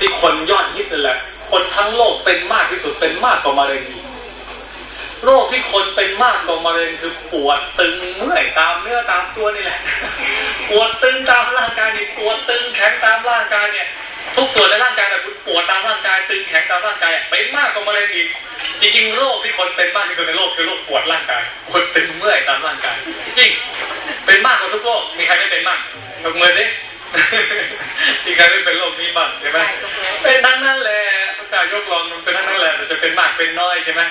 ที่คนยอดฮิตนั่นแหละ คนทั้งโลกเป็นมากที่สุดเป็นมากกว่ามะเร็งโรคที่คนเป็นมากกว่ามะเร็งคือปวดตึงเมื่อยตามเนื้อตามตัวนี่แหละ ปวดตึงตามร่างกายนี่ปวดตึงแข็งตามร่างกายเนี่ย ทุกส่วนในร่างกายแต่คุณปวดตามร่างกายตึงแข็งตามร่างกายเป็นมากกว่ามะเร็งอีกจริงๆโรคที่คนเป็นมากที่สุดในโลกคือโรคปวดร่างกายปวดตึงเมื่อยตามร่างกายจริงเป็นมากกว่าทุกโรคมีใครไม่เป็นบ้างยกมือดิ มีใครไม่เป็นโรคนี้บ้างใช่ไหมเป็นทั้งนั้นแหละประกาศยกลองมันเป็นทั้งนั้นแหละแต่จะเป็นมากเป็นน้อยใช่ไหม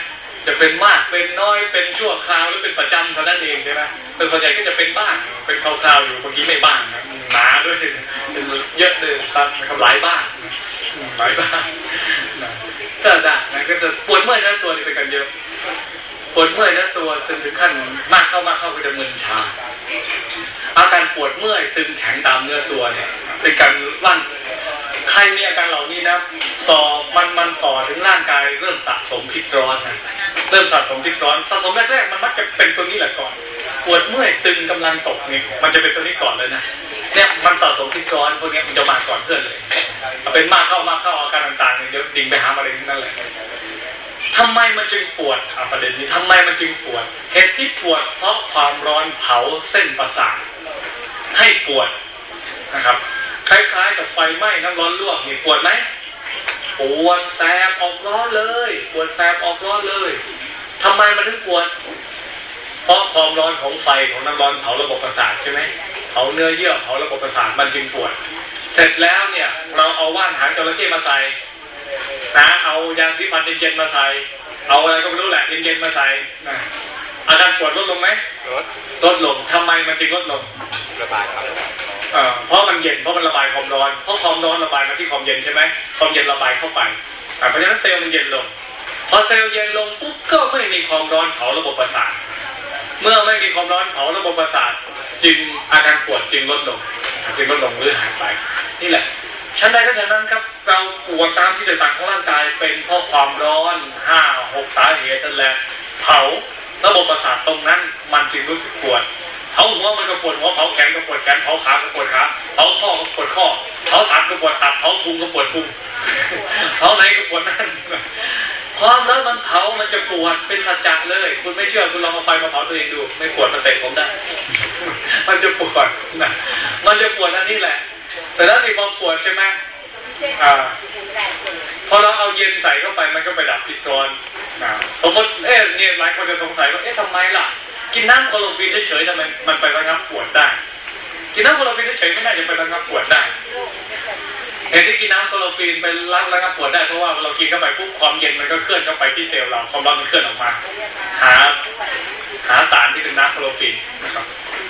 จะเป็นมากเป็นน้อยเป็นชั่วคราวหรือเป็นประจำเท่านั้นเองใช่ไหมแต่ส่วนใหญ่ก็จะเป็นบ้างเป็นคราวๆอยู่บางทีไม่บ้างนะหนาด้วยเป็นเยอะเลยครับหลายบ้างหลายบ้างก็ได้นะก็จะปวดเมื่อยทั้งตัวนี่เป็นกันเยอะ ปวดเมื่อยทั้งตัวจนถึงขั้นมากเข้ามากเข้าก็จะมึนชาอาการปวดเมื่อยตึงแข็งตามเนื้อตัวเนี่ยเป็นการร่างใครมีอาการเหล่านี้นะสอมันมันสอถึงร่างกายเริ่มสะสมพิษร้อนนะเริ่มสะสมพิษร้อนสะสมแรกๆมันมักจะเป็นตัวนี้แหละก่อน ปวดเมื่อยตึงกำลังตกเนี่ยมันจะเป็นตัวนี้ก่อนเลยนะเนี่ยมันสะสมพิษร้อนพวกนี้มันจะมาก่อนเพื่อนเลยเป็นมากเข้ามากเข้าอาการต่างๆเนี่ยเดี๋ยวดิ่งไปหามะเร็งนั่นแหละ ทำไมมันจึงปวดอะประเด็นนี้ทำไมมันจึงปวด เหตุที่ปวดเพราะความร้อนเผาเส้นประสาทให้ปวดนะครับ คล้ายๆกับไฟไหม้น้ำร้อนลวกนี่ปวดไหมปวดแสบออกร้อนเลย ปวดแสบออกร้อนเลยทำไมมันถึงปวด เพราะความร้อนของไฟของน้ำร้อนเผาระบบประสาทใช่ไหมเผาเนื้อเยื่อเผาระบบประสาทมันจึงปวด เสร็จแล้วเนี่ย เราเอาว่านหางจระเข้มาใส่ นะเอายาสีฟันเย็นๆมาใส่เอาอะไรก็ไม่รู้แหละเย็นๆมาใส่นะอาการปวดลดลงไหมลดลดลงทำไมมันจึงลดลงระบายครับเอ่อเพราะมันเย็นเพราะมันระบายความร้อนเพราะความร้อนระบายมาที่ความเย็นใช่ไหมความเย็นระบายเข้าไปเพราะฉะนั้นเซลล์มันเย็นลงพอเซลล์เย็นลงปุ๊บก็ไม่มีความร้อนเผาระบบประสาทเมื่อไม่มีความร้อนเผาระบบประสาทจึงอาการปวดจึงลดลงจึงลดลงหรือหายไปนี่แหละ ชั้นใดก็ฉะนั้นครับเราปวดตามที่ต่างๆของร่างกายเป็นเพราะความร้อนห้าหกสาเหตุนั่นแหละเผาระบบประสาทตรงนั้นมันจึงรู้สึกปวดเผาหัวมันก็ปวดหัวเผาแขนก็ปวดแขนเผาขาก็ปวดขาเผาข้อก็ปวดข้อเผาตับก็ปวดตับเผาพุงก็ปวดพุงเผาไหนก็ปวดนั่นความร้อนมันเผามันจะปวดเป็นสัจจะเลย คุณไม่เชื่อคุณลองเอาไฟมาเผาตัวเองดู ไม่ปวดมาเตะผมได้ มันจะปวดนะมันจะปวดอันนี้แหละ แต่แล้วมีความปวดใช่ไหมอ่าพอเราเอาเย็นใส่เข้าไปมันก็ไปดับพิษร้อนนะสมมติเอ๊ะเนี่ยหลายคนจะสงสัยว่าเอ๊ะทำไมล่ะ กินน้ำโคโลฟีนเฉยๆทำไมมันไประงับปวดได้ กินน้ำโคโลฟีนเฉยๆไม่น่าจะไประงับปวดได้เหตุที่กินน้ำโคโลฟีนเป็นรักระงับปวดได้เพราะว่าเรากินเข้าไปปุ๊บความเย็นมันก็เคลื่อนเข้าไปที่เซลล์เราความร้อนมันเคลื่อนออกมา หา หาสารที่เป็นน้ำโคโลฟีนนะครับ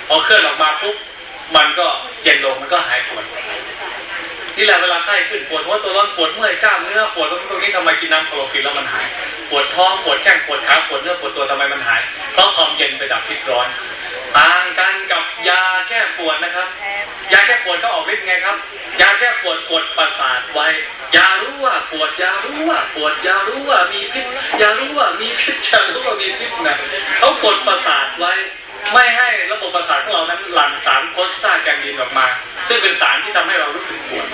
พอเคลื่อนออกมาปุ๊บ มันก็เย็นลงมันก็หายปวดนี่แหละเวลาไข้ขึ้นปวดหัวตัวร้อนปวดเมื่อยกล้ามเนื้อปวดตรงตรงนี้ทำไมกินน้ำโคลอฟินแล้วมันหาย ปวดท้องปวดแข้งปวดขาปวดเนื้อปวดตัวทำไมมันหาย เพราะความเย็นไปดับพิษร้อนต่างกันกับยาแก้ปวดนะครับ ยาแก้ปวดก็ออกฤทธิ์ไงครับ ยาแก้ปวดกดประสาทไว้ ยารู้ว่าปวดยารู้ว่าปวดยารู้ว่ามีพิษยารู้ว่ามีพิษยารู้ว่ามีพิษนะเขากดประสาทไว้ ไม่ให้ระบบประสาทของเรานั้นหลั่งสารโพสตาแกนดินออกมา ซึ่งเป็นสารที่ทำให้เรารู้สึกปวด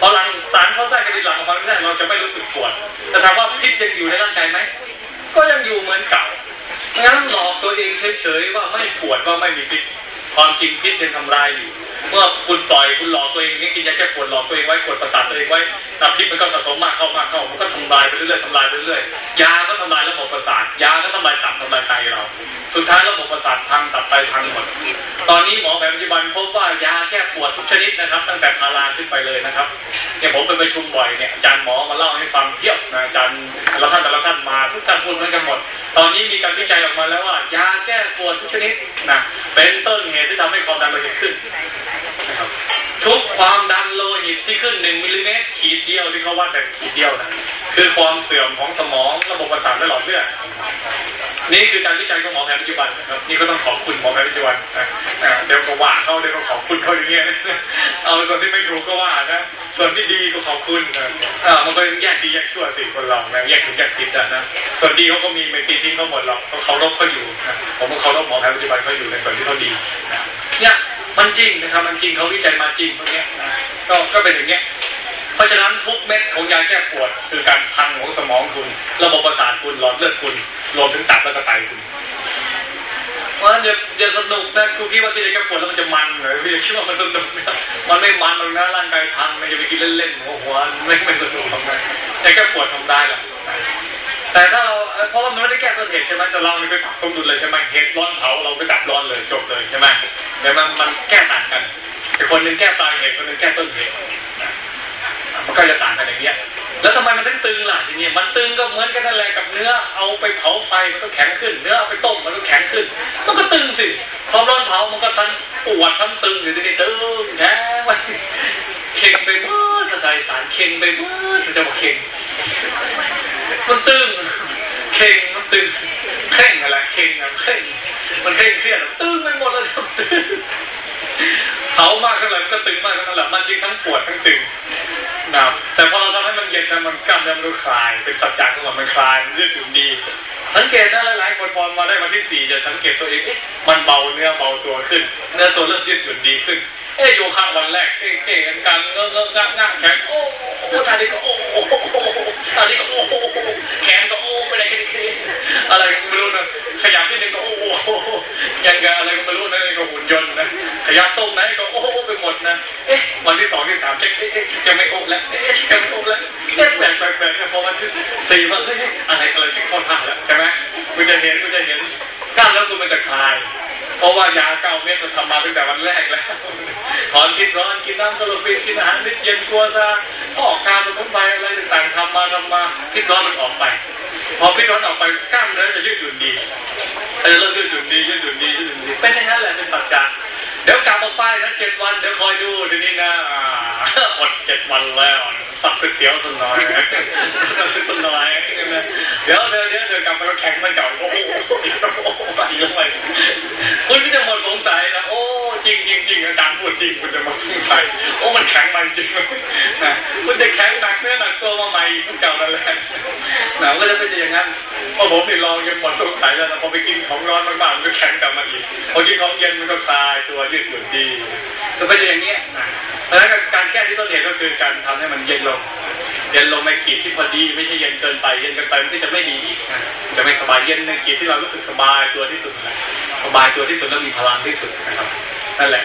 พอหลั่งสารโพสตาแกนดินหลั่งออกมาไม่ได้เราจะไม่รู้สึกปวดแต่ถามว่าพิษยังอยู่ในร่างกายไหมก็ยังอยู่เหมือนเก่างั้นหลอกตัวเองเฉยๆว่าไม่ปวดว่าไม่มีพิษ ความจริงพิษยังทำลายอยู่ เมื่อคุณปล่อยคุณหลอกตัวเองนี่กินยาแก้ปวดหลอกตัวเองไว้กดประสาทตัวเองไว้แต่พิษมันก็สะสมมากเข้ามากเข้ามันก็ทำลายไปเรื่อยๆทำลายไปเรื่อยๆยาก็ทำลายระบบประสาทยาก็ทำลายตับทำลายไตเรา สุดท้ายระบบประสาทพังตับไตพังหมด ตอนนี้หมอแผนปัจจุบันพบว่ายาแก้ปวดทุกชนิดนะครับ ตั้งแต่พาราขึ้นไปเลยนะครับเนี่ยผมไปประชุมบ่อยเนี่ยอาจารย์หมอมาเล่าให้ฟังเพียบนะอาจารย์แต่ละท่านแต่ละท่านมาทุกท่านพูดเหมือนกันหมด ตอนนี้มีการวิจัยออกมาแล้วว่ายาแก้ปวดทุกชนิดนะเป็นต้นเหตุที่ทำให้ความดันโลหิตขึ้นนะครับ ทุกความดันโลหิตที่ขึ้นหนึ่งมิลลิเมตรขีดเดียวที่เขาวัดแต่ขีดเดียวนะคือความเสื่อมของสมองระบบประสาทและหลอดเลือดนี่คือการวิจัยของหมอแผนปัจจุบันนะครับนี่ก็ต้องขอบคุณหมอแผนปัจจุบันนะเดี๋ยวก็ว่าเขาเดี๋ยวก็ขอบคุณเขาอย่างเงี้ยเอาส่วนที่ไม่ถูกก็ว่านะส่วนที่ดีก็ขอบคุณอ่ามันก็แยกดีแยกชั่วสิคนเราแยกถูกแยกผิดนะส่วนดีเขาก็มีไม่ตีทิ้งเขาหมดหรอกเขาเคารพเขาอยู่ผมก็เคารพหมอแผนปัจจุบันเขาอยู่ในส่วนที่เขาดีเนี่ย มันจริงนะครับ มันจริงเขาวิจัยมาจริงพวกนี้ก็ก็เป็นอย่างเงี้ย เพราะฉะนั้นทุกเม็ดของยาแก้ปวด คือการพังของสมองคุณ ระบบประสาทคุณหลอดเลือดคุณรวมถึงตับและกระไตคุณมันอย่าอย่าสนุกนะคุณคิดว่าที่จะแก้ปวดแล้วมันจะมันเหรอพี่คิดว่ามันสนุกมันไม่มันหรอกนะร่างกายพังมันจะไปกินเล่นๆหัวหัวไม่ไม่สนุกหรอกนะยาแก้ปวดทำได้หรอก แต่ถ้าเราเพราะว่ามันไม่ได้แก้ต้นเหตุใช่ไหมแต่เราไปปรับสมดุลเลยใช่ไหมเหตุร้อนเผาเราไปดับร้อนเลยจบเลยใช่ไหมแต่มันมันแก้ต่างกันแต่คนนึงแก้ปลายเหตุคนนึงแก้ต้นเหตุมันก็จะต่างกันอย่างเงี้ย แล้วทำไมมันถึงตึงล่ะทีนี้มันตึงก็เหมือนกันนั่นแหละกับเนื้อ เอาไปเผาไฟมันก็แข็งขึ้น เนื้อเอาไปต้มมันก็แข็งขึ้น มันก็ตึงสิความร้อนเผามันก็ทั้งปวดทั้งตึงอยู่ที่นี่ตึงแข็งไว้เข่งไปเมื่อจะใส่สารเข่งไปเมื่อจะบอกเข่ง มันตึงเข่งมัน ตึงเข่งอะไรเข่งอะเข่งมันเข่งเครียดตึงไปหมดเลยเผามากเท่าไหร่ก็ตึงมากเท่านั้นแหละมันจริงทั้งปวดทั้งตึงนะแต่พอเราทำให้มันเย็นนะมันกล้ามเนื้อมันคลาย เป็นสัจจะของมันมันคลายมันยืดหยุ่นดีสังเกตนะหลายคนพอมาได้วันที่สี่จะสังเกตตัวเองเอ๊ะมันเบาเนื้อเบาตัวขึ้น เนื้อตัวเริ่มยืดหยุ่นดีขึ้น เอ๊ะโยคะวันแรกเอ๊ะเอ๊ะการเงอเงองักงักแขนโอ้โอ้ท่านี้ก็โอ้โอ้ท่านี้ก็โอ้แขนก็โอ้ ไปไหนกันดีอะไรก็ไม่รู้นะขยับนิดนึงก็โอ้โหยังไงอะไรก็ไม่รู้นะก็หุ่นยนต์นะขยับตรงไหนก็โอ้โหไปหมดนะเอ๊ะวันที่สองที่สามเช็คเอ๊ะจะไม่โอ้แล้วเอ๊ะจะไม่โอ้แล้วเอ๊ะแปลกแปลกแปลกพอวันที่สี่มาเฮ้ยอะไรอะไรที่เข้าท่าแล้วใช่ไหมคุณจะเห็นคุณจะเห็นกล้ามแล้วคุณมันจะคลาย เพราะว่ายาเก้าเม็ดมันทำมาตั้งแต่วันแรกแล้วถอนพิษร้อนกินน้ำกระโลฟินกินอาหารนิดเย็นกลัวซะออกการมุนไพรอะไรต่างๆทำมาทำมาพิษร้อนมันออกไป พอพิษร้อนออกไปกล้ามเนื้อจะยืดหยุ่นดีเออเริ่มยืดหยุ่นดียืดหยุ่นดียืดหยุ่นดีเป็นอย่างนั้นแหละเป็นสัจจะเดี๋ยวกลับออกไปนะเจ็ดวันเดี๋ยวคอยดูทีนี้นะอดเจ็ดวันแล้วสับก๋วยเตี๋ยวสักหน่อยสักหน่อยเดี๋ยวเดี๋ยวเดี๋ยวเดี๋ยวกลับมาแล้วแข็งมันเก่าโอ้โหโอ้โหไปเลยคุณก็จะหมดสงสัยนะโอ้ จริงจริงจริงอาจารย์พูดจริงคุณจะหมดสงสัยโอ้มันแข็งมันจริงนะคุณจะแข็งหนักเนื้อหนักตัวมาใหม่เก่านั่นแหละนะก็จะเป็นอย่างนั้นพอผมนี่ลองยังหมดสงสัยแล้วนะพอไปกินของร้อนมากๆมันก็แข็งกลับมาอีกพอกินของเย็นมันก็คลายตัวยืดหยุ่นดีก็เป็นอย่างเงี้ยนะเพราะฉะนั้นการแก้ที่ต้นเหตุก็คือการทำให้มันเย็นลงเย็นลงในขีดที่พอดีไม่ใช่เย็นเกินไปเย็นเกินไปมันก็จะไม่ดีอีกนะจะไม่สบายเย็นในขีดที่เรารู้สึกสบายตัวที่สุดนะสบายตัวที่สุดแล้วมีพลังที่สุดนะครับ นั่นแหละ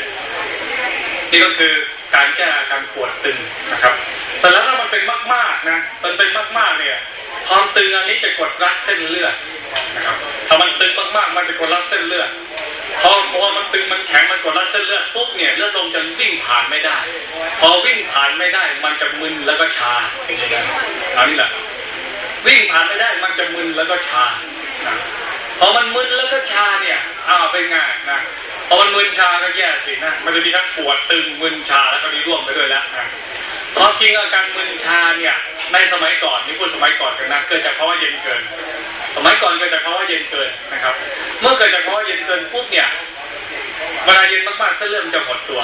นี่ก็คือการแก้การปวดตึงนะครับแต่แล้วถ้ามันเป็นมากๆนะมันเป็นมากๆเนี่ยความตึงอันนี้จะกดรัดเส้นเลือดนะครับถ้ามันตึงมากๆมันจะกดรัดเส้นเลือดพอพอมันตึงมันแข็งมันกดรัดเส้นเลือดปุ๊บเนี่ยเลือดลมจะวิ่งผ่านไม่ได้ พอวิ่งผ่านไม่ได้ มันจะมึนแล้วก็ชาอย่างนี้นะเอานี่แหละวิ่งผ่านไม่ได้มันจะมึนแล้วก็ชา พอมันมึนแล้วก็ชาเนี่ยอ้าวเป็นไงนะพอมันมึนชาก็แย่สินะมันจะมีทั้งปวดตึงมึนชาแล้วก็มีร่วมไปด้วยแล้วนะความจริงอาการมึนชาเนี่ย ในสมัยก่อนนี่พูดสมัยก่อนกันนะเกิดจากภาะวะเย็นเกิน สมัยก่อนเกิดจากภาะวะเย็นเกินนะครับ เมื่อเกิดจากภาะวะเย็นเกินปุ๊บเนี่ยเวลาเย็นมากๆเส้นเลือดจะหดตัว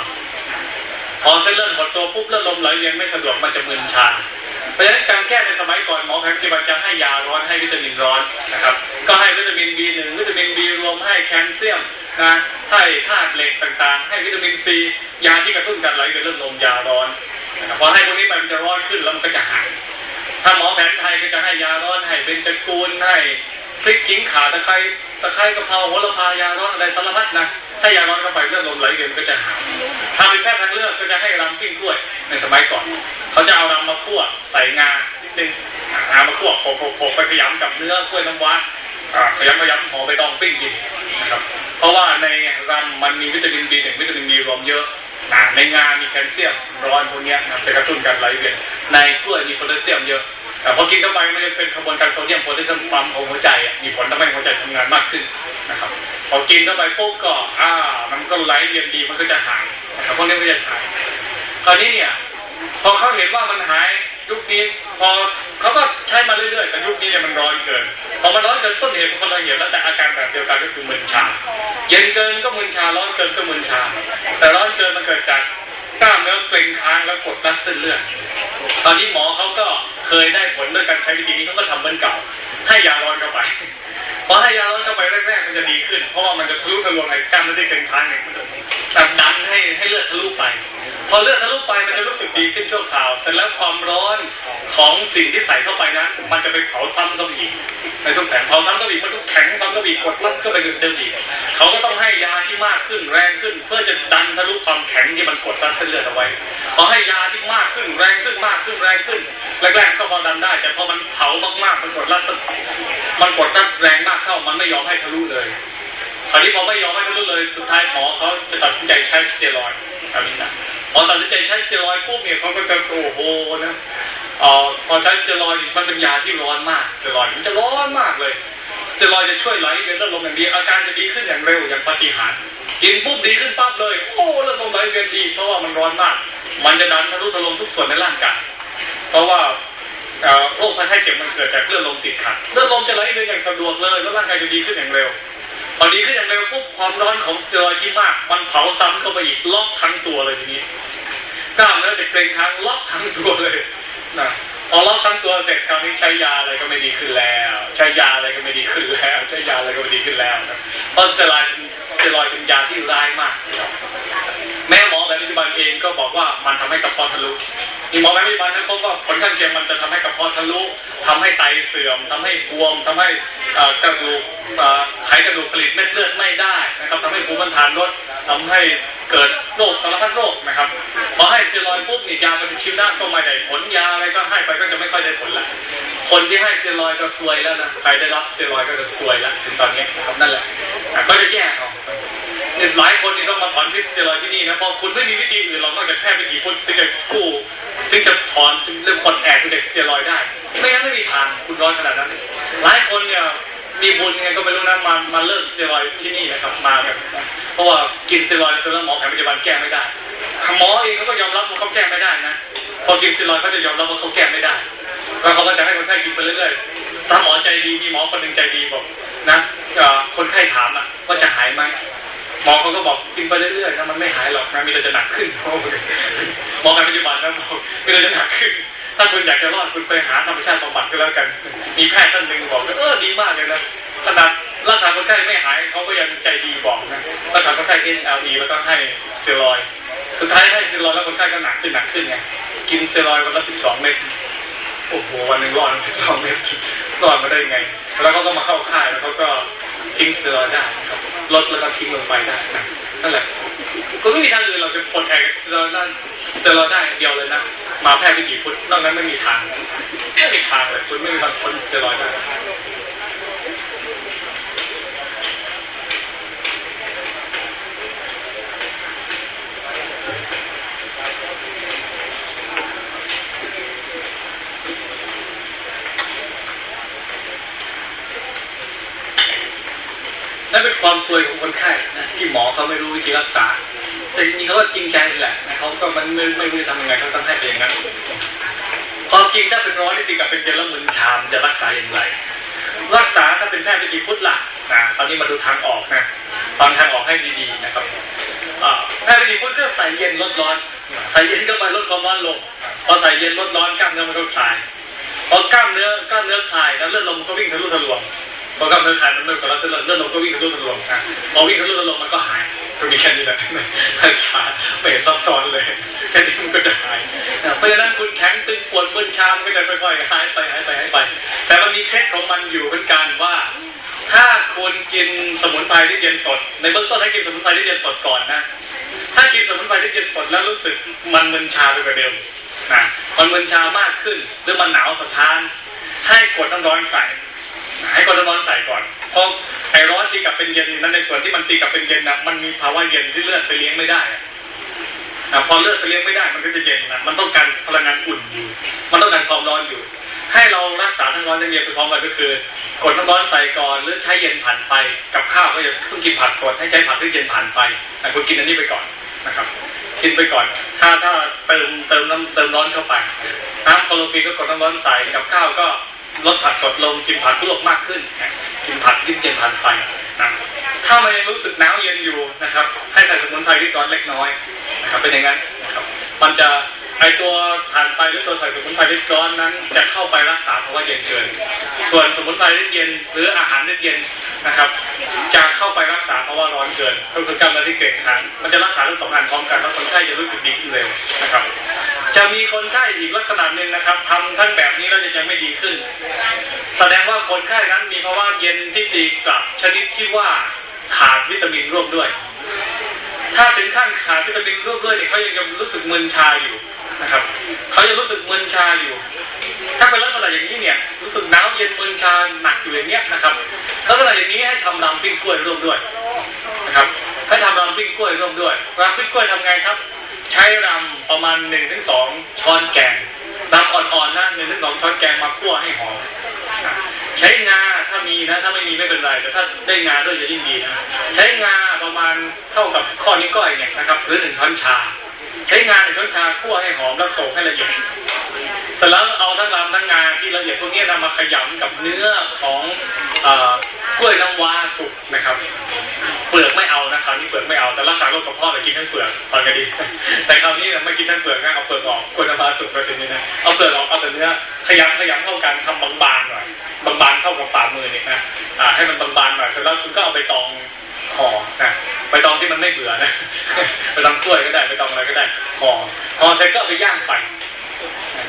พอเส้นเลือดหดตัวปุ๊บเลือดลมไหลเวียนไม่สะดวกมันจะมึนชา เพราะฉะนั้นการแก้ในสมัยก่อนหมอแผนปัจจุบันจะให้ยาร้อนให้วิตามินร้อนนะครับ ก็ให้วิตามิน B1 วิตามิน B รวมให้แคลเซียมนะให้ธาตุเหล็กต่างๆ ให้วิตามินซียาที่กระตุ้นการไหลเวียนเลือดลมยาร้อนนะครับพอให้พวกนี้ไปมันจะร้อนขึ้นแล้วมันก็จะหายถ้าหมอแผนไทยก็จะให้ยาร้อนให้เบญจกูลให้พริกขิงข่าตะไคร้ตะไคร้กะเพราโหระพายาร้อนอะไรสารพัดนะ ถ้ายาร้อนเข้าไปเลือดลมไหลเวียนมันก็จะหายถ้าเป็นแพทย์ทางเลือกก็จะให้รำปิ้งกล้วยในสมัยก่อน เขาจะเอารำมาคั่วใส่งานิดนึงงามาคั่วโขกๆไปขยำกับเนื้อกล้วยน้ำว้า ขยำขยำห่อใบตองปิ้งกินนะครับ เพราะว่าในรำมันมีวิตามินบีหนึ่งวิตามินบีรวมเยอะในงามีแคลเซียมร้อนพวกนี้นะจะกระตุ้นการไหลเวียนในกล้วยมีโพแทสเซียมเยอะแต่พอกินเข้าไปมันจะเป็นกระบวนการโซเดียมโพแทสเซียมปั๊มของหัวใจมีผลทำให้หัวใจทำงานมากขึ้นนะครับ พอกินเข้าไปปุ๊บก็อ่ามันก็ไหลเวียนดีมันก็จะหายนะครับพวกนี้ก็จะหายคราวนี้เนี่ยพอเขาเห็นว่ามันหาย ยุคนี้พอเขาก็ใช้มาเรื่อยๆแต่ยุคนี้เนี่ยมันร้อนเกินพอมันร้อนเกินต้นเหตุคนละเหตุแล้วแต่อาการแบบเดียวกันก็คือมึนชา เย็นเกินก็มึนชาร้อนเกินก็มึนชา แต่ร้อนเกินมันเกิดจาก กล้ามเนื้อเกร็งค้างแล้วกดรัดเส้นเลือดตอนนี้หมอเขาก็เคยได้ผลด้วยการใช้วิธีนี้เขาก็ทำเหมือนเก่า ให้ยาร้อนเข้าไปพอให้ยาร้อนเข้าไปแรกๆมันจะดีขึ้น เพราะว่ามันจะทะลุทะลวงไอ้กล้ามเนื้อที่เกร็งค้างเนี่ยมันจะดันให้ให้เลือดทะลุไป พอเลือดทะลุไปมันจะรู้สึกดีขึ้นชั่วคราวเสร็จแล้วความร้อนของสิ่งที่ใส่เข้าไปนั้นมันจะไปเผาซ้ำเข้าไปอีกในทุกแผงเผาซ้ำเข้าไปอีกมันทุกแข็งซ้ำเข้าไปอีกกดรัดเข้าไปเดิมอีกเขาก็ต้องให้ยาที่มากขึ้นแรงขึ้น เพื่อจะดันทะลุความแข็งที่มันกดรัดเส้นเลือดเอาไว้พอให้ยาที่มากขึ้นแรงขึ้นมากขึ้นแรงขึ้นแรกๆก็พอดันได้ แต่พอมันเผามากๆมันกดรัดมันกดรัดแรงมากเข้ามันไม่ยอมให้ทะลุเลยคราวนี้พอไม่ยอมให้ทะลุเลยสุดท้ายหมอเขาจะตัดสินใจใช้สเตียรอยด์แบบนี้นะพอตัดสินใจใช้สเตียรอยด์ปุ๊บเนี่ยเขาก็จะโอ้โหนะ เอ่อพอใช้สเตียรอยด์มันเป็นยาที่ร้อนมากสเตียรอยด์มันจะร้อนมากเลยสเตียรอยด์จะช่วยไหลเวียนเลือดลมอย่างดีอาการจะดีขึ้นอย่างเร็วอย่างปฏิหารกินปุ๊บดีขึ้นปั๊บเลย โอ้เลือดลมไหลเวียนดี เพราะว่ามันร้อนมาก มันจะดันทะลุทะลวงทุกส่วนในร่างกายเพราะว่าโรคภัยไข้เจ็บมันเกิดจากเลือดลมติดขัดเลือดลมจะไหลเวียนอย่างสะดวกเลยแล้วร่างกายจะดีขึ้นอย่างเร็วพอดีขึ้นอย่างเร็วปุ๊บความร้อนของสเตียรอยด์ที่มาก มันเผาซ้ำเข้าไปอีกล็อกทั้งตัวเลยทีนี้ กล้ามเนื้อจะเกรงทั้งล็อกทั้งตัวเลยนะพอล็อกทั้งตัวเสร็จคราวนี้ใช้ยาอะไรก็ไม่ดีขึ้นแล้ว ใช้ยาอะไรก็ไม่ดีขึ้นแล้ว ใช้ยาอะไรก็ไม่ดีขึ้นแล้วนะเพราะสเตียรอยด์สเตียรอยด์เป็นยาที่ร้ายมาก แม่หมอแบบปัจจุบันเองก็บอกว่ามันทำให้กระเพาะทะลุ มีหมอแบบปัจจุบันนั้นพบว่าผลข้างเคียงมันจะทำให้กระเพาะทะลุทำให้ไตเสื่อมทำให้บวมทำให้กระดูกไขกระดูกผลิตเม็ดเลือดไม่ได้นะครับทำให้ภูมิต้านทานลดทำให้เกิดโรคสารพัดโรคนะครับพอให้สเตียรอยปุ๊บนี่ยาปฏิชีวนะก็ไม่ได้ผลยาอะไรก็ให้ไปก็จะไม่ค่อยได้ผลละคนที่ให้สเตียรอยก็ซวยแล้วนะใครได้รับสเตียรอยก็จะซวยแล้วถึงตอนนี้ครับนั่นแหละก็จะแย่เอาหลายคนนี่ต้องมาถอนพิษสเตียรอยที่นี่นะเพราะคุณไม่มีวิธีอื่นหรอกนอกจากแพทย์วิธีคุณถึงจะกู้ ถึงจะถอนถึงเรื่องคนแอบเป็นเด็กสเตียรอยได้ ไม่งั้นไม่มีทางคุณร้อนขนาดนั้น หลายคนเนี่ยมีบุญไงก็ไม่รู้นะมามาเลิกสเตียรอยที่นี่นะครับมาแบบเพราะว่ากินสเตียรอยจนแล้วหมอแผนปัจจุบันแก้ไม่ได้หมอเองเขาก็ยอมรับว่าเขาแก้ไม่ได้นะพอกินสเตียรอยเขาจะยอมรับว่าเขาแก้ไม่ได้แล้วเขาก็จะให้คนไข้กินไปเรื่อยๆถ้าหมอใจดีมีหมอคนหนึ่งใจดีบอกนะคนไข้ถามอะว่าจะหายไหม มอเขาก็บอกกินไปเรื่อยๆนะมันไม่หายหรอกนะมีแต่จะหนักขึ้นหมอแผนปัจจุบันนะบอกมีแต่จะหนักขึ้น ถ้าคุณอยากจะรอดคุณไปหาธรรมชาติบำบัดก็แล้วกัน มีแพทย์ท่านหนึ่งบอกเออดีมากเลยนะขนาดรักษาคนไข้ไม่หายเขาก็ยังใจดีบอกนะรักษาคนไข้ SLE แล้วก็ให้เตียรอยสุดท้ายให้เตียรอยแล้วคนไข้ก็หนักขึ้นหนักขึ้นไงกินเตียรอยวันละสิบสองเม็ด โอ้โหวันหนึ่งรอดสิบสองเม็ดรอดมาได้ไง แล้วเขาก็มาเข้าค่ายแล้วเขาก็ทิ้งเสือได้ครับลดแล้วก็ทิ้งลงไปได้นะนั่นแหละก็ไม่มีทางอื่นเราจะปลดแอกเสือได้เตียรอได้เดียวเลยนะมาแพทย์วิถีพุทธนอกนั้นไม่มีทางไม่มีทางเลยคุณไม่มีทางพ้นเสือได้ นั่นเป็นความซวยของคนไข้นะที่หมอเขาไม่รู้วิธีรักษา แต่จริงๆเขาก็จริงใจแหละเขาก็มันไม่ไม่รู้จะทำยังไงเขาต้องให้ไปอย่างนั้นความจริงถ้าเป็นร้อนนี่ติดกับเป็นเยลมึนชามจะรักษาอย่างไร รักษาถ้าเป็นแพทย์วิธีพุทธละนะตอนนี้มาดูทางออกนะฟังทางออกให้ดีๆนะครับแพทย์วิธีพุทธก็ใส่เย็นลดร้อน ใส่เย็นเข้าไปลดความร้อนลงพอใส่เย็นลดร้อนกล้ามเนื้อมันก็คลายพอกล้ามเนื้อกล้ามเนื้อคลายแล้วเลือดลมก็วิ่งทะลุทะลวง พอกล้ามเนื้อคลายมันเริ่มกระตุ้นเลือดลมก็วิ่งทะลุทะลวงนะพอวิ่งทะลุทะลวงมันก็หายก็มีแค่นี้แหละรักษาไม่เห็นซับซ้อนเลยแค่นี้มันก็จะหายเพราะฉะนั้นคุณแข็งตึงปวดมึนชามก็จะค่อยๆหายไปหายไปหายไป แต่มันมีเคล็ดของมันอยู่เหมือนกันว่า ถ้าคุณกินสมุนไพรที่เย็นสด ในเบื้องต้นให้กินสมุนไพรที่เย็นสดก่อนนะถ้ากินสมุนไพรที่เย็นสดแล้วรู้สึกมันมึนชาไปกว่าเดิมนะมันมึนชามากขึ้นหรือมันหนาวสะท้านให้กดน้ำร้อนใส่ ให้กดน้ำร้อนใส่ก่อนเพราะไอร้อนตีกับเป็นเย็นนั้นในส่วนที่มันตีกับเป็นเย็นนะมันมีภาวะเย็นที่เลือดไปเลี้ยงไม่ได้พอเลือดไปเลี้ยงไม่ได้มันก็จะเย็นนะมันต้องการพลังงานอุ่นอยู่ มันต้องการความร้อนอยู่ ให้เรารักษาทั้งร้อนทั้งเย็นไปพร้อมกันก็คือกดน้ำร้อนใส่ก่อนหรือใช้เย็นผ่านไฟกับข้าวก็อย่าเพิ่งกินผักสดให้ใช้ผักที่เย็นผ่านไฟแต่คุณกินอันนี้ไปก่อนนะครับกินไปก่อน ถ้าถ้าเติมเติมน้ำเติมร้อนเข้าไปน้ำโคโลฟีก็กดน้ำร้อนใส่กับข้าวก็ ลดผักสดลงกินผักลวกมากขึ้นกินผักยิ่งเย็นผ่านไฟนะถ้ามันยังรู้สึกหนาวเย็นอยู่นะครับ ให้ใส่สมุนไพรที่ร้อนเล็กน้อยนะครับเป็นอย่างนั้นนะครับมันจะไอตัวถ่านไฟหรือตัวใส่สมุนไพรทธิ์ร้อนนั้น จะเข้าไปรักษาภาวะเย็นเกินส่วนสมุนไพรทธิ์เย็นหรืออาหารทธิ์เย็นนะครับ จะเข้าไปรักษาภาวะร้อนเกินก็คือกรรมที่เกิดขันมันจะรักษาทั้งสองอันพร้อมกันแล้วคนไข้จะรู้สึกดีขึ้นเร็วนะครับ จะมีคนไข้อีกลักษณะหนึ่งนะครับทำทั้งแบบนี้แล้วจะยังไม่ดีขึ้น แสดงว่าคนไข้นั้นมีภาวะเย็นที่ตีกลับชนิดที่ว่าขาดวิตามินร่วมด้วย ถ้าถึงขั้นขาดวิตามินร่วมด้วยเนี่ยเขายังยังรู้สึกมึนชาอยู่นะครับเขายังรู้สึกมึนชาอยู่ ถ้าเป็นลักษณะอย่างนี้เนี่ย รู้สึกหนาวเย็นมึนชาหนักอยู่อย่างเงี้ยนะครับลักษณะอย่างนี้ให้ทำรำปิ้งกล้วยร่วมด้วยนะครับให้ทำรำปิ้งกล้วยร่วมด้วยรำปิ้งกล้วยทำไงครับ ใช้รำประมาณหนึ่งถึงสองช้อนแกงรำอ่อนๆนะหนึ่งถึงสองช้อนแกงมาคั่วให้หอมใช้งาถ้ามีนะ ถ้าไม่มีไม่เป็นไร แต่ถ้าได้งาด้วยจะยิ่งดีนะใช้งาประมาณเท่ากับข้อนิ้วก้อยเนี่ยนะครับ หรือหนึ่งช้อนชา ใช้งาหนึ่งช้อนชาคั่วให้หอมแล้วโขลกให้ละเอียดเสร็จแล้วเอาทั้งลำทั้งงาที่ละเอียดพวกนี้นำมาขยำกับเนื้อของกล้วยน้ำว้าสุกนะครับ เปลือกไม่ คราวนี้เปลือกไม่เอาแต่รักษาโรคกระเพาะแต่กินทั้งเปลือกตอนกันดี แต่คราวนี้ไม่กินทั้งเปลือกนะเอาเปลือกออกกล้วยน้ำว้าสุกไปเป็นนี้นะเอาเปลือกออกเอาแต่เนื้อขยำขยำเข้ากันทำบางๆหน่อยบางๆเข้ากับฝ่ามือเนี่ยนะอ่าให้มันบางๆหน่อยเสร็จแล้วคุณก็เอาไปตองห่อนะไปตองที่มันไม่เบื่อนะไปตองกล้วยก็ได้ไปตองอะไรก็ได้ห่อห่อเสร็จก็ไปย่างไฟ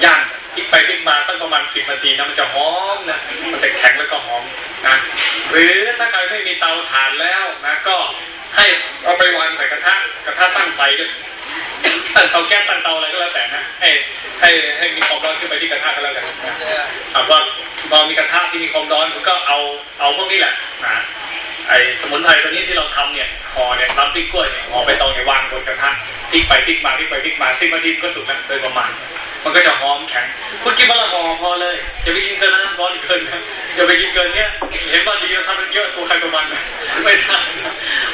ย่าง พลิกไปพลิกมาตั้งประมาณสิบนาทีนะมันจะหอมนะมันจะแข็งแล้วก็หอมนะหรือถ้าใครไม่มีเตาถ่านแล้วนะก็ให้เอาไปวางใส่กระทะกระทะตั้งไฟด้วยตั้งเตาแก๊สตั้งเตาอะไรก็แล้วแต่นะให้ให้ให้มีความร้อนขึ้นไปที่กระทะก็แล้วกันนะถามว่าพอมีกระทะที่มีความร้อนคุณก็เอาเอาพวกนี้แหละนะ ไอ้สมุนไพรตัวนี้ที่เราทำเนี่ยห่อเนี่ยน้ำพริกกล้วยเนี่ยห่อไปตองเนี่ยวางบนกระทะพลิกไปพลิกมาพลิกไปพลิกมาสิบนาทีก็สุกนะโดยประมาณ มันก็จะหอมแข็งคุณกินวันละห่อพอเลยอย่าไปกินเกินนะร้อนเกินนะอย่าไปกินเกินเนี้ยเห็นว่าดีแล้วทำมันเยอะตัวใครตัวมันไม่ได้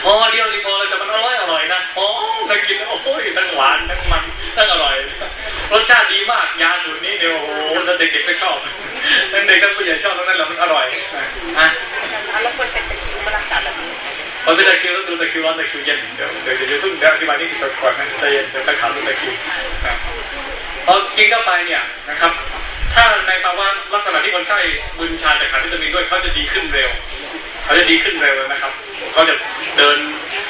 ห่อเดียวดีพอเลยแต่มันอร่อยอร่อยนะหอมถ้ากินโอ้ยทั้งหวานทั้งมันทั้งอร่อยรสชาติดีมากยาสูตรนี้เดี๋ยวโอ้โหเด็กๆก็ชอบทั้งเด็กทั้งผู้ใหญ่ชอบทั้งนั้นแหละมันอร่อยอะแล้วคนเป็นตะคริวมาพอเป็นตะคิวต้องดูตะคิวร้อนตะคิวเย็นเดี๋ยวเดี๋ยวเดี๋ยวเพิ่งเดี๋ยวอธิบายนี่กี่สดก่อนนะใจเย็นเดี๋ยวค่อยถามเรื่องตะคิวพอกินเข้าไปเนี่ยนะครับ ถ้าในภาวะลักษณะที่คนไข้มึนชาจากขาดวิตามินด้วยเขาจะดีขึ้นเร็วเขาจะดีขึ้นเร็วนะครับเขาจะเดิน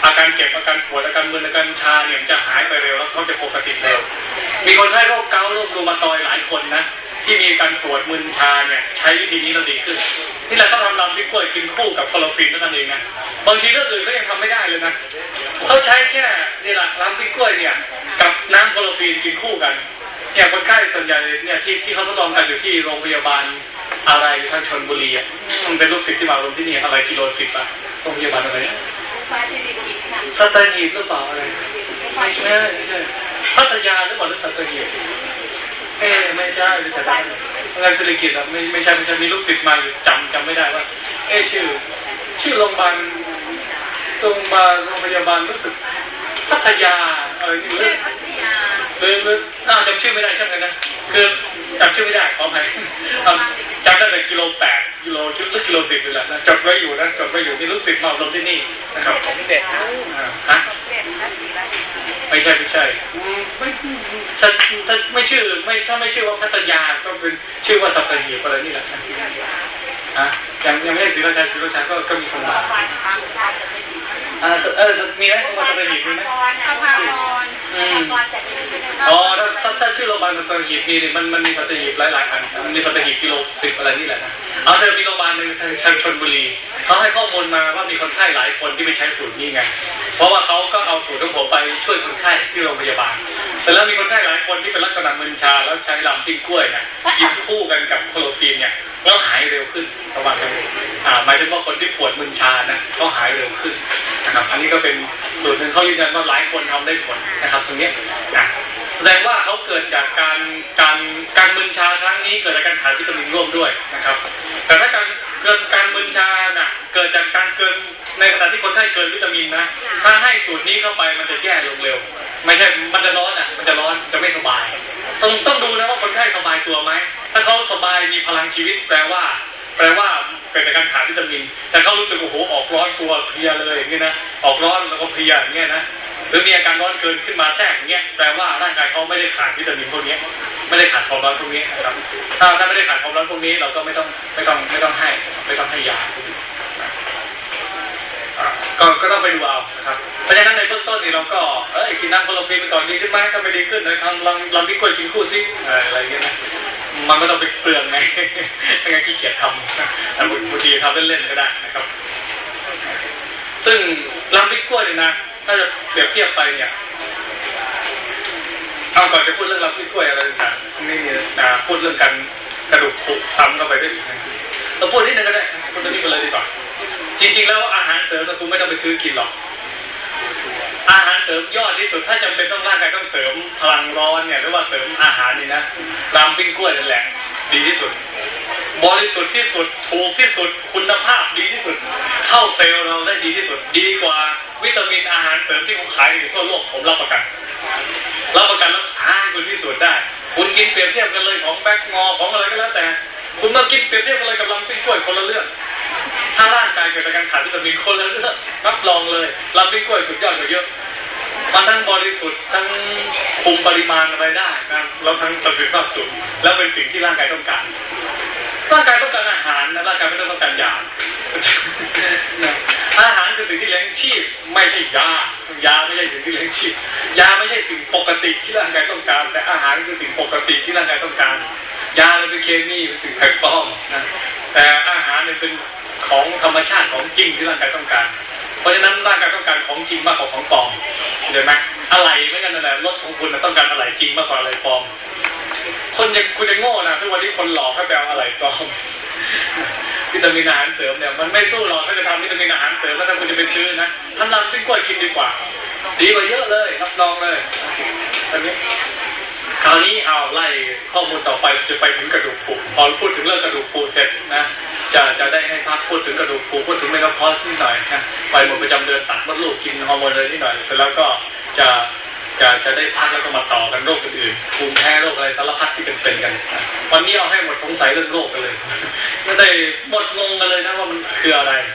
อาการเจ็บอาการปวดอาการมึนอาการชาเนี่ยจะหายไปเร็วแล้วเขาจะปกติเร็ว มีคนไข้โรคเกาต์โรครูมาตอยหลายคนนะที่มีการปวดมึนชาเนี่ยใช้วิธีนี้แล้วดีขึ้น ที่เราต้องทำลำที่กล้วยกินคู่กับคลอโรฟินนั่นเองนะบางทีเรื่องอื่นก็ยังทำไม่ได้เลยนะเขาใช้แค่นี่แหละลำที่กล้วยเนี่ย กับน้ำคลอโรฟินกินคู่กันแก่คนไข้ส่วนใหญ่เนี่ยที่ที่เขาทดลองกันอยู่ที่โรงพยาบาลอะไรทางชนบุรีอะมันเป็นลูกศิษย์ที่มาลงที่นี่อะไรกิโลสิบอะโรงพยาบาลอะไรเนี่ยมาที่ดิบค่ะสัตหีบหรือเปล่าอะไรไม่ใช่ไม่ใช่พัทยาหรือเปล่าหรือสัตหีบ เอ๊ไม่ใช่หรือแต่ได้งานเศรษฐกิจอะไม่ไม่ใช่ไม่ใช่มีลูกศิษย์มาอยู่จำจำไม่ได้ว่า เอ๊ชื่อ ชื่อโรงพยาบาลโรงพยาบาลโรงพยาบาลรู้สึกพัทยาอะไรนี่เรือพั ทยาหรือหรือน่าจำชื่อไม่ได้ใช่ไหมนะคือจำชื่อไม่ได้ขออภัยเอาจำได้แต่กิโลแปดกิโลชุดหรือกิโลสิบนี่แหละนะจดไว้อยู่นะจดไว้อยู่ที่ลูกศิษย์มาอบรมที่นี่นะครับของเด็ดนะอ่าฮะเด็ดนะสีราชาไม่ใช่ไม่ใช่ไม่ถ้าถ้าไม่ชื่อไม่ถ้าไม่ชื่อว่าพัทยาก็เป็นชื่อว่าสัตหีบอะไรนี่แหละ ฮะยังยังไม่ใช่ศรีราชาศรีราชาก็ก็มีคนมาอ่าเออมีไหมคนสัตหีบมีไหมสภาพรอืมพรแต่ไม่ได้เป็นอ๋อถ้าถ้าถ้าชื่อโรงพยาบาลสัตหีบมีเนี่ยมันมันมีสัตหีบหลายๆอันมันมีสัตหีบกิโลสิบอะไรนี่แหละนะเอาแต่มีโรงพยาบาลหนึ่งทางทางชนบุรีเขาให้ข้อมูลมาว่ามีคนไข้หลายคนที่ไปใช้สูตรนี้ไง เพราะว่าเขาก็เอาสูตรของผมไปช่วยคนไข้ที่โรงพยาบาลเสร็จแล้วมีคนไข้หลายคนที่เป็นลักษณะมึนชาแล้วใช้ลำปิ้งกล้วยเนี่ยกินคู่กันกับโคโลฟีนเนี่ยแล้วหายเร็วขึ้นประมาณนั้นอ่าหมายถึงว่าคนที่ปวดมึนชานะก็หายเร็วขึ้นนะครับ อันนี้ก็เป็นสูตรหนึ่งเขายืนยันว่าหลายคนทำได้ผลนะครับ ตรงนี้นะแสดงว่าเขาเกิดจากการการการมึนชาครั้งนี้เกิดจากการขาดวิตามินร่วมด้วยนะครับ แต่ถ้าการเกิดการมึนชาน่ะเกิดจากการเกินในขณะที่คนไข้เกินวิตามินนะ ถ้าให้สูตรนี้เข้าไปมันจะแย่ลงเร็ว ไม่ใช่ มันจะร้อนอะ มันจะร้อนจะไม่สบาย ต้องต้องดูนะว่าคนไข้สบายตัวไหม ถ้าเขาสบายมีพลังชีวิตแปลว่า แปลว่าเกิดจากการขาดวิตามิน แต่เขารู้สึกโอ้โหออกร้อนตัวเพลียเลยอย่างเงี้ยนะออกร้อนแล้วก็เพลียอย่างเงี้ยนะหรือมีอาการร้อนเกินขึ้นมาแทรกอย่างเงี้ยแปลว่าร่างกายเขาไม่ได้ขาดวิตามินพวกนี้ไม่ได้ขาดความร้อนพวกนี้นะครับ ถ้าถ้าไม่ได้ขาดความร้อนพวกนี้เราก็ไม่ต้องไม่ต้องไม่ต้องให้ไม่ต้องให้ยาอ่าก็ก็ต้องไปดูเอานะครับเพราะฉะนั้นในเบื้องต้นนี่เราก็เอ้ยกินน้ำโคโลฟีไปก่อนดีขึ้นไหมถ้าไม่ดีขึ้นเลยทำลองลองพี่กล้วยกินคู่ซิเอ่ออะไรเงี้ยนะ มันก็ต้องไปเปลืองไงไม่งั้นขี้เกียจทำแต่บางทีทำเล่นๆก็ได้นะครับ ซึ่งลำพริกกล้วยเนี่ยนะ ถ้าจะเปรียบเทียบไปเนี่ยเอาก่อนจะพูดเรื่องลำพริกกล้วยอะไรต่างๆนี่อ่าพูดเรื่องการกระดูกผุซ้ำเข้าไปได้อีกนะเราพูดนิดนึงก็ได้พูดตรงนี้ไปเลยดีกว่า จริง ๆ แล้วอาหารเสริมก็คุณไม่ต้องไปซื้อกินหรอก อาหารเสริมยอดที่สุดถ้าจำเป็นต้องร่างกายต้องเสริมพลังร้อนเนี่ยหรือว่าเสริมอาหารนี่นะรามปิ้งกล้วยนั่นแหละ ดีที่สุด บริสุทธิ์ที่สุดถูกที่สุดคุณภาพดีที่สุด เข้าเซลล์เราได้ดีที่สุด ดีกว่าวิตามินอาหารเสริมที่เขาขายอยู่ทั่วโลกผมรับประกันรับประกันแล้วท้าคุณพิสูจน์ได้ คุณกินเปรียบเทียบกันเลยของแบ็กงอของอะไรก็แล้วแต่ คุณมากินเปรียบเทียบกันเลยกับรำปิ้งกล้วยคนละเรื่อง ถ้าร่างกายเกิดอาการขาดวิตามินคนละเรื่องรับรองเลยรำปิ้งกล้วยสุดยอดสุดเยอะมันทั้งบริสุทธิ์ทั้งคุมปริมาณอะไรได้นะแล้วทั้งประสิทธิภาพสูงแล้วเป็นสิ่งที่ร่างกายต้องการ ร่างกายต้องการอาหารนะร่างกายไม่ต้องการยาอาหารคือสิ่งที่เลี้ยงชีพไม่ใช่ยายาไม่ใช่สิ่งที่เลี้ยงชีพยาไม่ใช่สิ่งปกติที่ร่างกายต้องการ แต่อาหารคือสิ่งปกติที่ร่างกายต้องการ ยาเป็นเคมีเป็นสิ่งแปลกปลอมนะแต่อาหารเนี่ยเป็นของธรรมชาติของจริงที่ร่างกายต้องการ เพราะฉะนั้นร่างกายต้องการของจริงมากกว่าของปลอมเห็นไหมอะไรไม่กันนั่นแหละรถของคุณต้องการอะไรจริงมากกว่าอะไรปลอม คนยังคุณยังโง่นะทุกวันนี้คนหลอกให้ไปเอาอะไรปลอมวิตามินอาหารเสริมเนี่ยมันไม่สู้หรอกถ้าจะทำวิตามินอาหารเสริมถ้าคุณจะไปซื้อนะทำนำปิ้งกล้วยกินดีกว่า ดีกว่าเยอะเลยรับรองเลยอันนี้คราวนี้เอาไล่ข้อมูลต่อไปจะไปถึงกระดูกผุพอพูดถึงเรื่องกระดูกผุเสร็จนะจะจะได้ให้พักพูดถึงกระดูกผุพูดถึงเมนโพสนิดหน่อยนะไปหมดประจำเดือนตัดมดลูกกินฮอร์โมนเลยนิดหน่อยเสร็จแล้วก็จะ จะจะได้พักแล้วก็มาต่อกันโรคอื่นๆภูมิแพ้โรคอะไรสารพัดที่เป็นๆกัน วันนี้เอาให้หมดสงสัยเรื่องโรคกันเลย ไม่ได้หมดงงกันเลยนะว่ามันคืออะไร